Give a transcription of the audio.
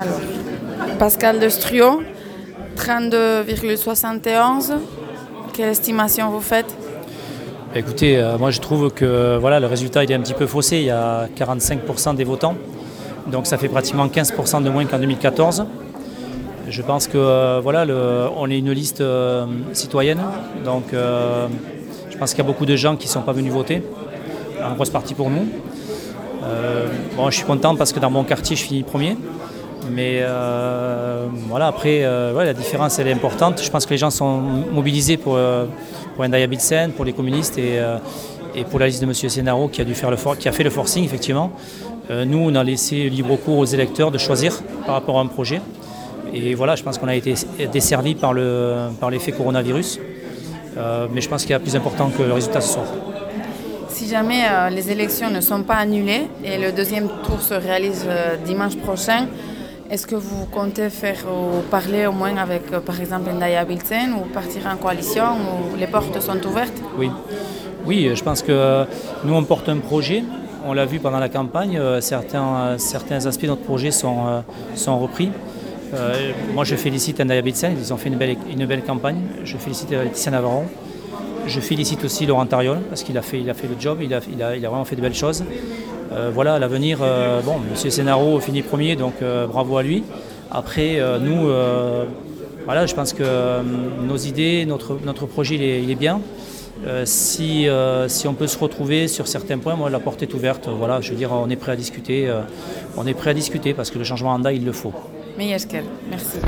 Alors, Pascal de Struo, 32,71. Quelle estimation vous faites? Écoutez, euh, moi je trouve que voilà, le résultat est un petit peu faussé. Il y a 45% des votants, donc ça fait pratiquement 15% de moins qu'en 2014. Je pense que euh, voilà, est une liste euh, citoyenne, donc je pense qu'il y a beaucoup de gens qui ne sont pas venus voter, en grosse partie pour nous. je suis content parce que dans mon quartier je finis premier. Mais voilà, après, la différence elle est importante. Je pense que les gens sont mobilisés pour, pour Ndaya Bilsen, pour les communistes et, euh, et, pour la liste de M. Senaro qui a, dû faire le qui a fait le forcing, effectivement. Euh, nous, on a laissé libre cours aux électeurs de choisir par rapport à un projet. Et voilà, je pense qu'on a été desservi par l'effet par coronavirus. Euh, mais je pense qu'il y a plus important que le résultat ce soir. Si jamais les élections ne sont pas annulées et le deuxième tour se réalise dimanche prochain, est-ce que vous comptez faire ou parler au moins avec, euh, par exemple, Ndaya Bilsen ou partir en coalition où les portes sont ouvertes? Oui. Oui, je pense que nous, on porte un projet. On l'a vu pendant la campagne. Euh, certains, certains aspects de notre projet sont, euh, sont repris. moi, je félicite Ndaya Bilsen. Ils ont fait une belle, une belle campagne. Je félicite Laetitia Navarro. Je félicite aussi Laurent Tariol parce qu'il a fait, le job. Il a, vraiment fait de belles choses. Euh, voilà, à l'avenir, euh, bon, M. Senaro finit premier, donc euh, bravo à lui. Après, nous, voilà, je pense que nos idées, notre, projet, il est, bien. si, on peut se retrouver sur certains points, moi, la porte est ouverte. Voilà, je veux dire, on est prêt à discuter. on est prêt à discuter parce que le changement en DA, il le faut. Merci.